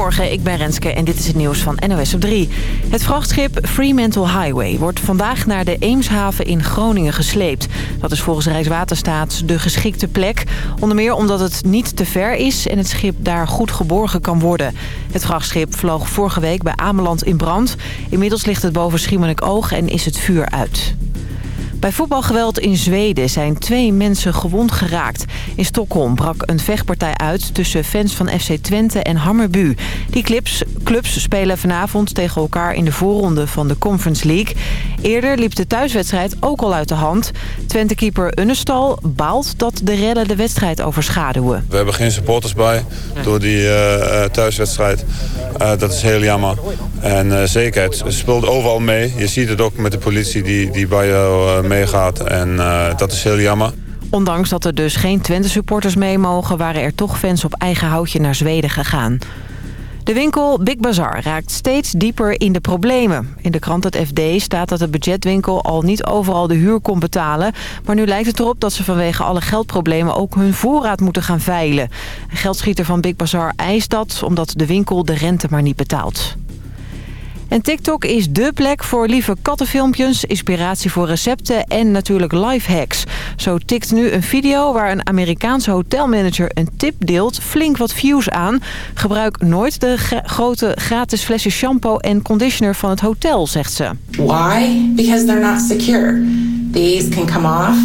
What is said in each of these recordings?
Goedemorgen, ik ben Renske en dit is het nieuws van NOS op 3. Het vrachtschip Fremantle Highway wordt vandaag naar de Eemshaven in Groningen gesleept. Dat is volgens Rijkswaterstaat de geschikte plek. Onder meer omdat het niet te ver is en het schip daar goed geborgen kan worden. Het vrachtschip vloog vorige week bij Ameland in brand. Inmiddels ligt het boven Schiermonnikoog en is het vuur uit. Bij voetbalgeweld in Zweden zijn twee mensen gewond geraakt. In Stockholm brak een vechtpartij uit tussen fans van FC Twente en Hammerbu. Die clubs, clubs spelen vanavond tegen elkaar in de voorronde van de Conference League. Eerder liep de thuiswedstrijd ook al uit de hand. Twente-keeper Unnestal baalt dat de redden de wedstrijd overschaduwen. We hebben geen supporters bij door die uh, thuiswedstrijd. Uh, dat is heel jammer. En uh, zeker, het speelt overal mee. Je ziet het ook met de politie die, die bij jou meegaat. En dat is heel jammer. Ondanks dat er dus geen Twente-supporters mee mogen... waren er toch fans op eigen houtje naar Zweden gegaan. De winkel Big Bazaar raakt steeds dieper in de problemen. In de krant het FD staat dat de budgetwinkel al niet overal de huur kon betalen. Maar nu lijkt het erop dat ze vanwege alle geldproblemen ook hun voorraad moeten gaan veilen. Een geldschieter van Big Bazaar eist dat omdat de winkel de rente maar niet betaalt. En TikTok is dé plek voor lieve kattenfilmpjes, inspiratie voor recepten en natuurlijk lifehacks. Zo tikt nu een video waar een Amerikaanse hotelmanager een tip deelt flink wat views aan. Gebruik nooit de grote gratis flesjes shampoo en conditioner van het hotel, zegt ze. Why? Because they're not secure. These can come off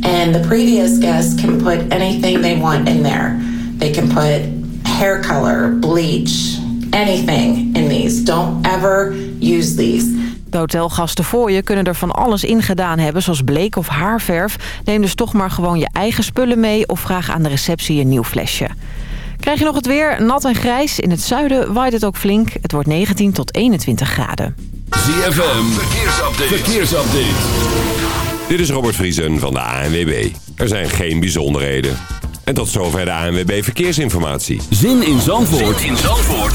and the previous guest can put anything they want in there. They can put hair color, bleach, anything in these. Don't ever use these. De hotelgasten voor je kunnen er van alles in gedaan hebben, zoals bleek of haarverf. Neem dus toch maar gewoon je eigen spullen mee of vraag aan de receptie een nieuw flesje. Krijg je nog het weer, nat en grijs. In het zuiden waait het ook flink. Het wordt 19 tot 21 graden. ZFM, verkeersupdate. verkeersupdate. Dit is Robert Vriesen van de ANWB. Er zijn geen bijzonderheden. En tot zover de ANWB Verkeersinformatie. Zin in Zandvoort, zin in Zandvoort.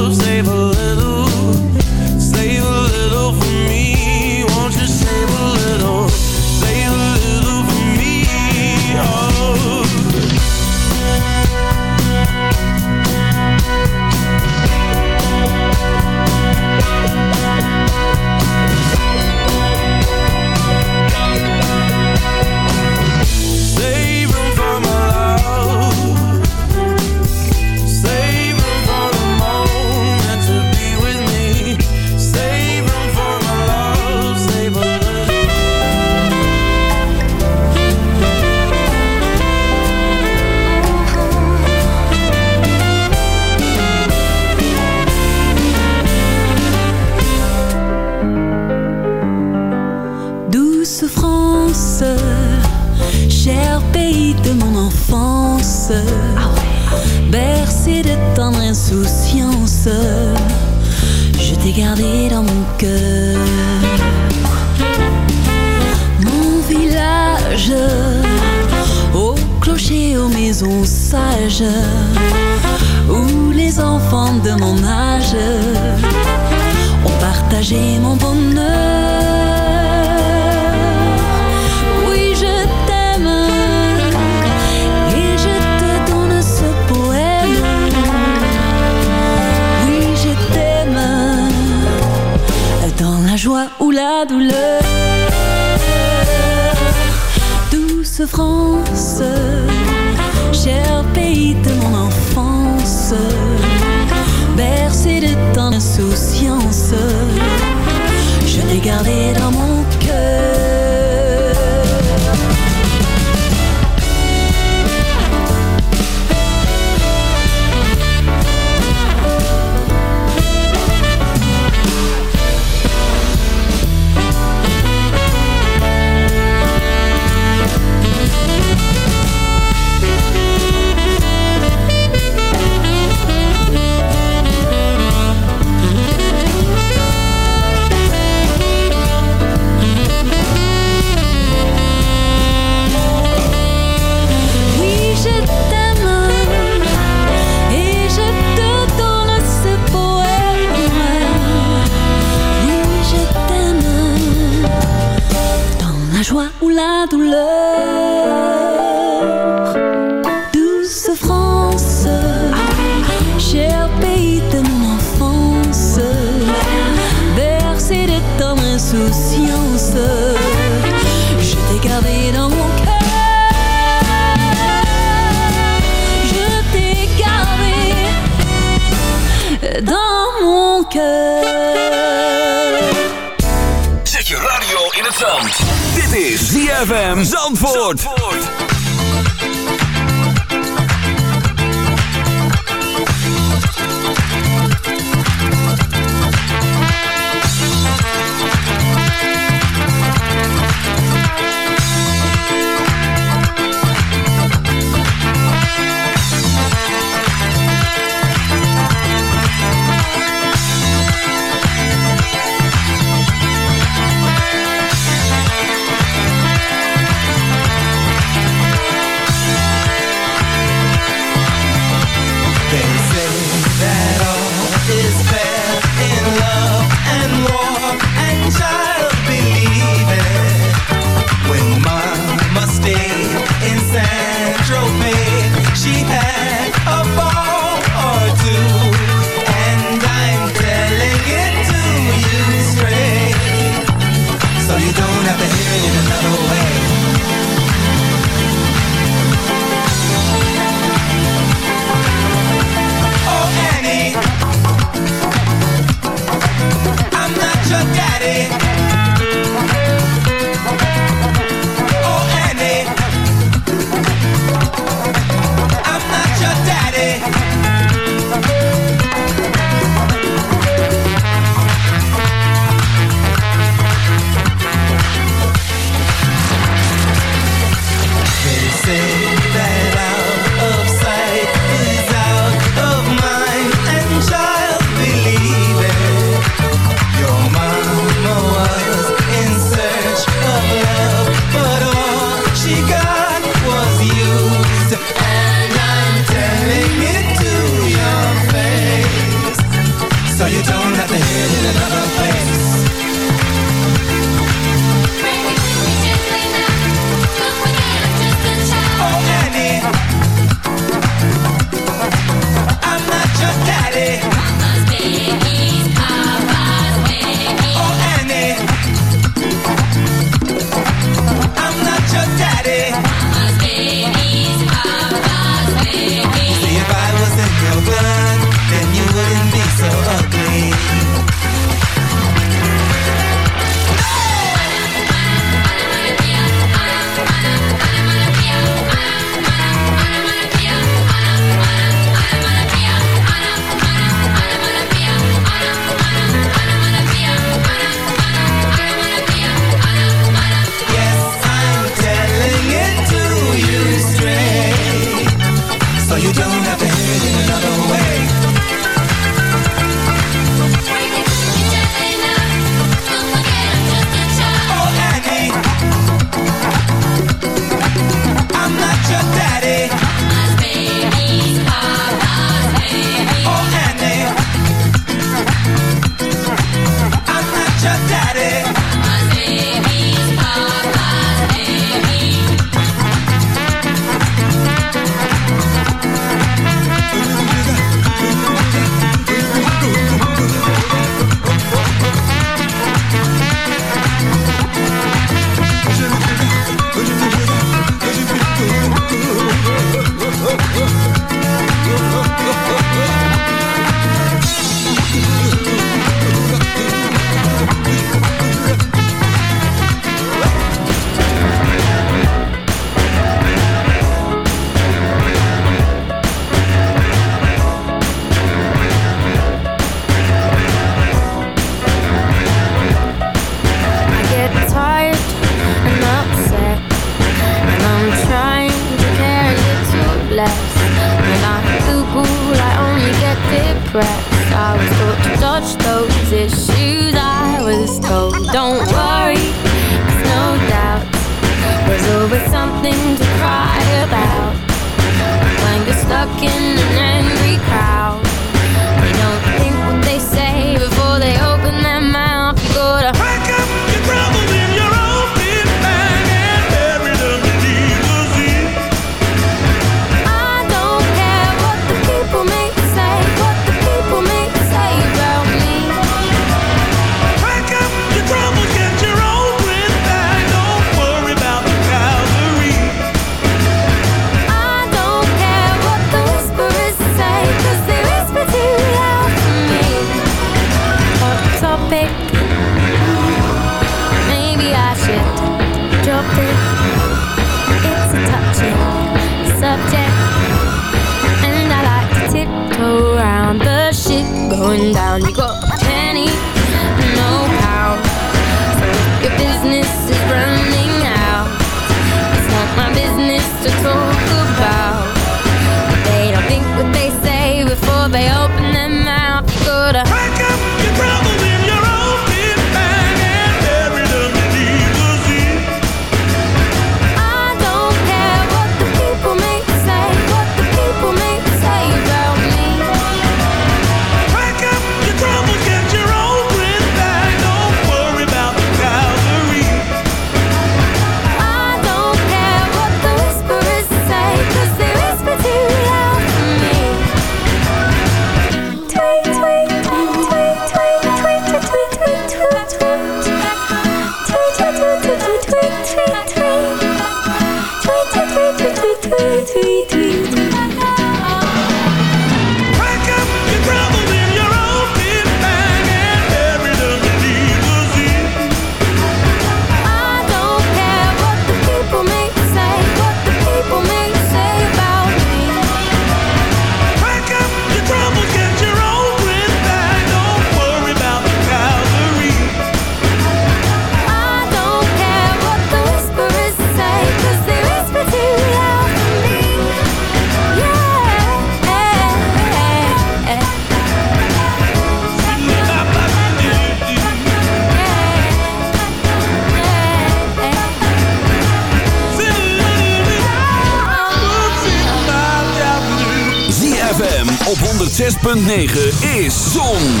106.9 is Zon,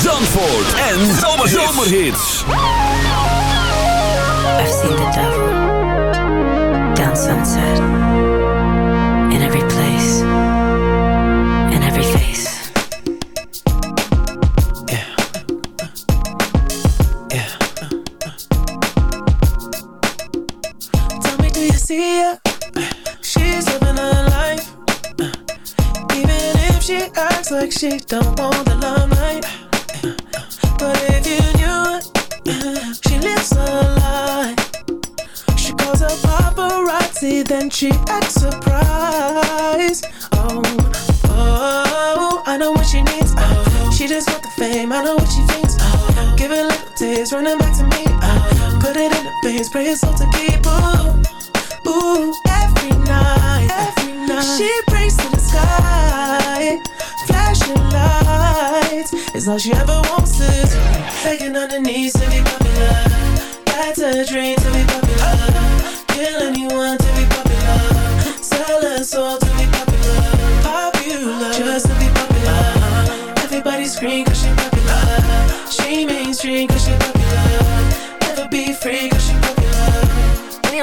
Zandvoort en Zomerhits. I've seen the devil down sunset.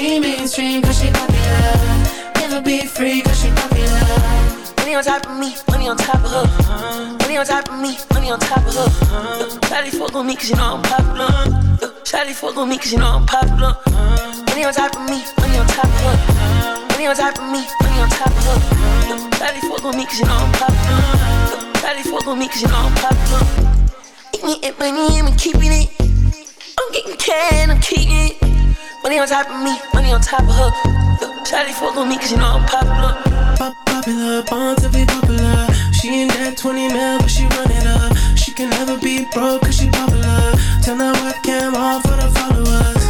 she mainstream she popular. Never be free she popular. Money on top of me, money on top of her. Money on top of me, money on top of her. Uh, Shawty fuck on me you know I'm popular. Uh, Shawty fuck on me you know I'm popular. Money on top of me, money on top of her. Money on top of me, money on top of her. Uh, Shawty fuck on me you know I'm popular. Shawty fuck on me you know I'm popular. Eating it, money, I'm keeping it. I'm getting can, I'm keeping it. Money on top of me, money on top of her. Shawty fuck on me cause you know I'm popular. Pop popular, born to be popular. She ain't that 20 mil, but she run it up. She can never be broke cause she popular. Turn that webcam off for the followers.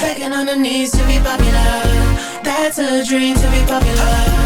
Begging on her knees to be popular. That's a dream to be popular.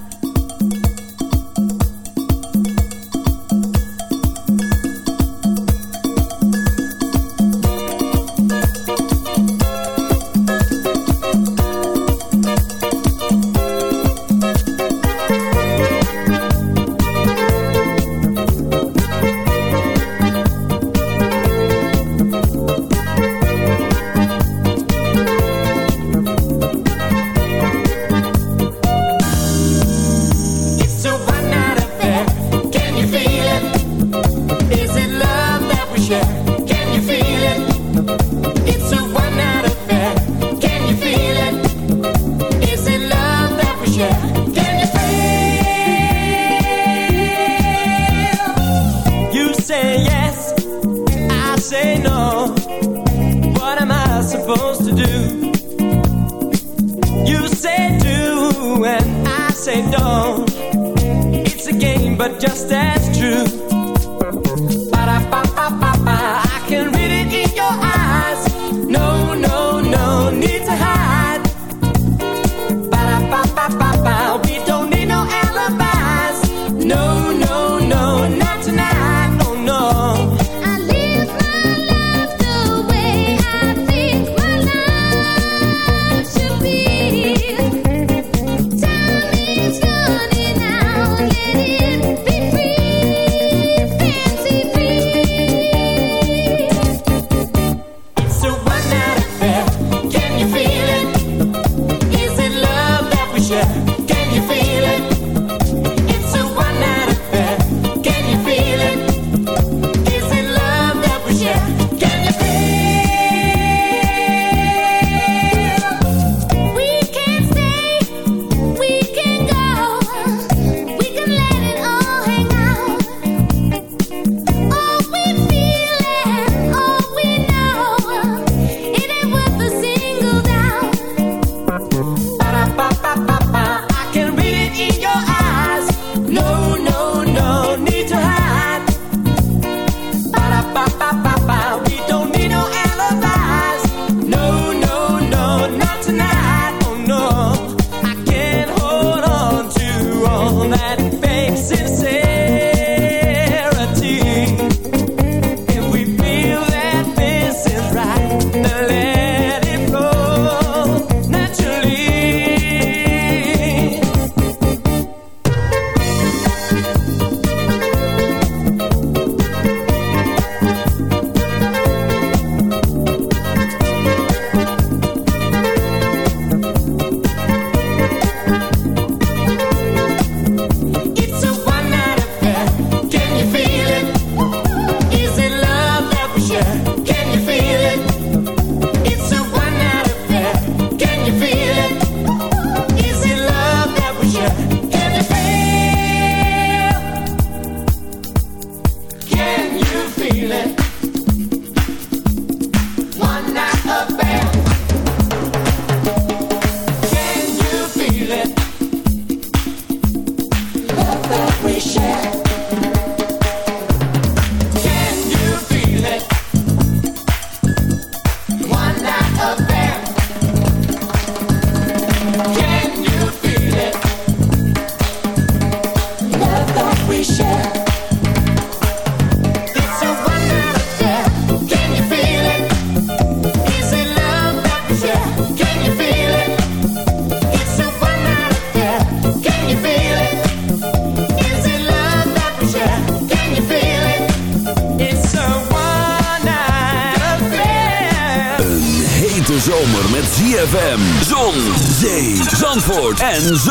And zo.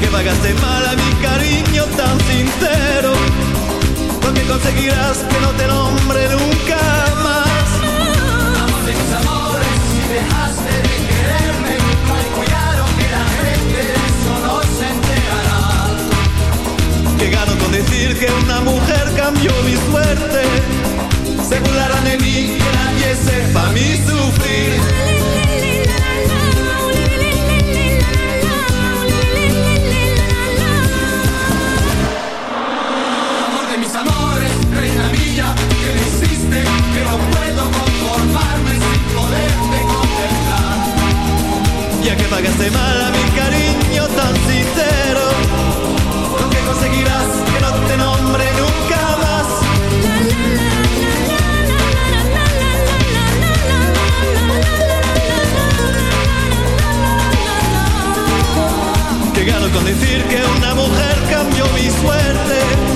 Que pagaste mal a mi cariño tan sincero, porque conseguirás que no te nombre nunca más. Amor de mis amores, si dejaste de quererme, calcularon que la gente de eso no se enterará. Que gano con decir que una mujer cambió mi suerte, se burlarán de mí, que nadie sepa mi sufrir. que me hiciste que no puedo conformarme sin poderte contemplar. Ya que pagaste mal a mi cariño tan sincero, que conseguirás que no te nombre nunca más. Que gano con decir que una mujer cambió mi suerte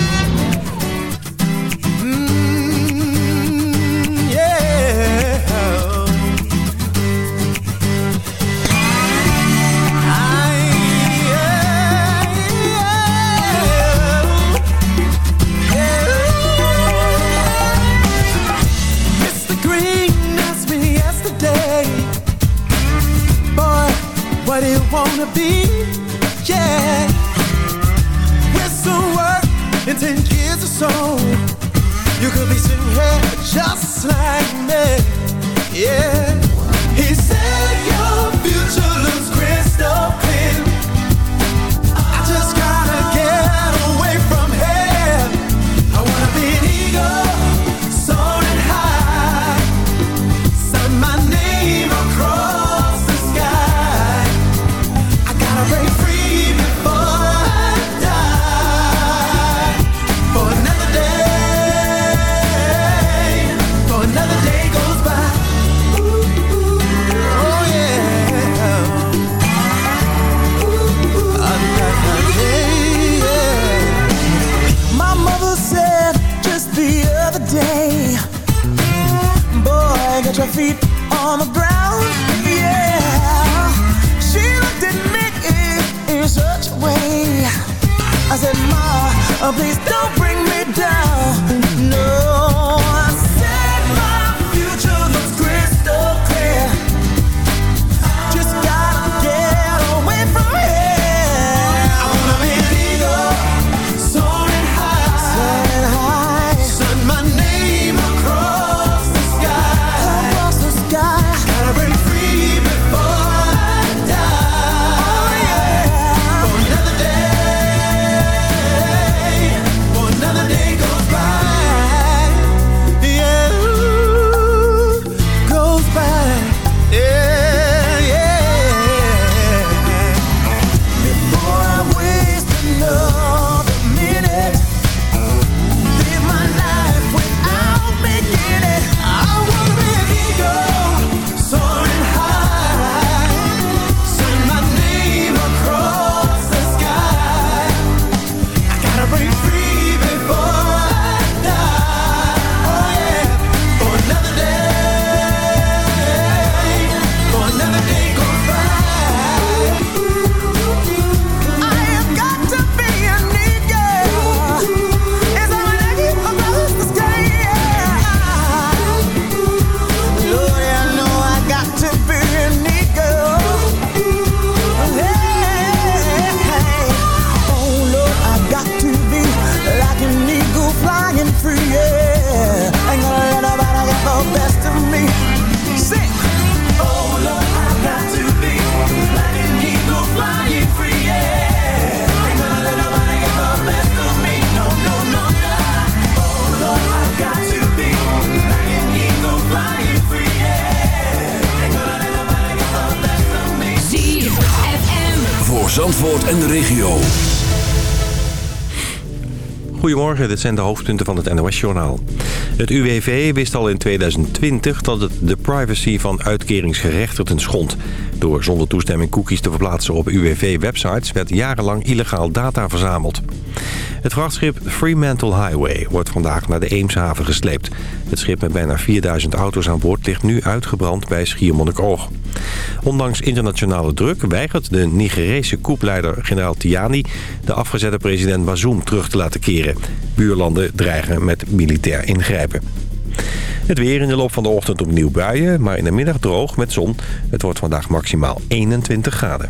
Goedemorgen, dit zijn de hoofdpunten van het NOS-journaal. Het UWV wist al in 2020 dat het de privacy van uitkeringsgerechtigden schond. Door zonder toestemming cookies te verplaatsen op UWV-websites... werd jarenlang illegaal data verzameld. Het vrachtschip Fremantle Highway wordt vandaag naar de Eemshaven gesleept. Het schip met bijna 4000 auto's aan boord ligt nu uitgebrand bij Schiermonnikoog. Ondanks internationale druk weigert de Nigerese koepleider generaal Tiani... de afgezette president Bazoum terug te laten keren. Buurlanden dreigen met militair ingrijpen. Het weer in de loop van de ochtend opnieuw buien, maar in de middag droog met zon. Het wordt vandaag maximaal 21 graden.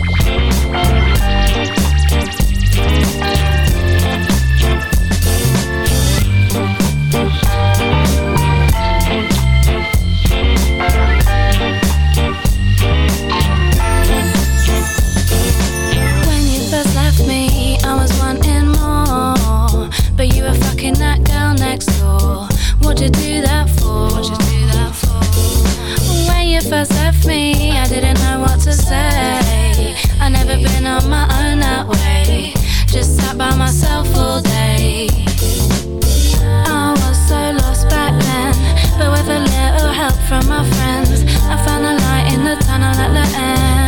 First left me, I didn't know what to say. I never been on my own that way. Just sat by myself all day. I was so lost back then, but with a little help from my friends, I found the light in the tunnel at the end.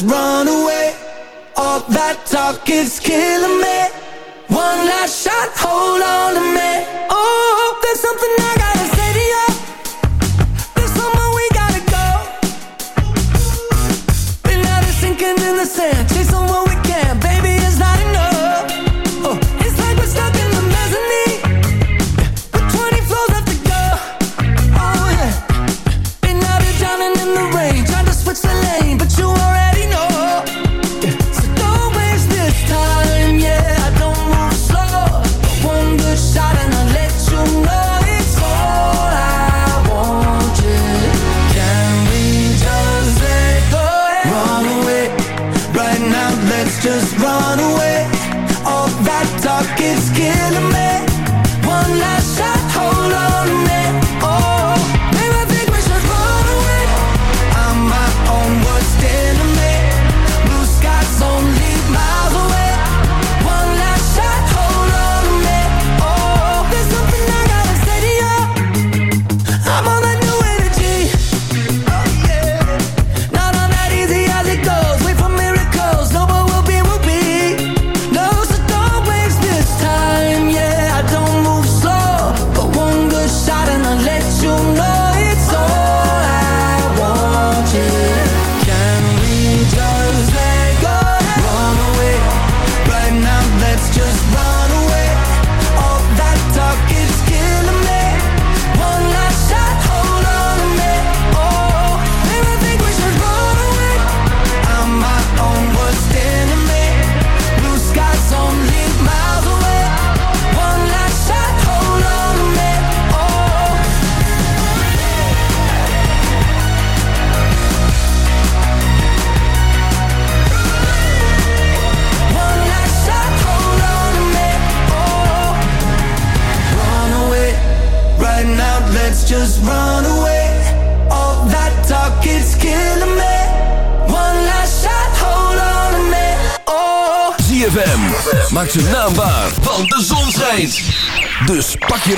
just run away. All that talk is killing.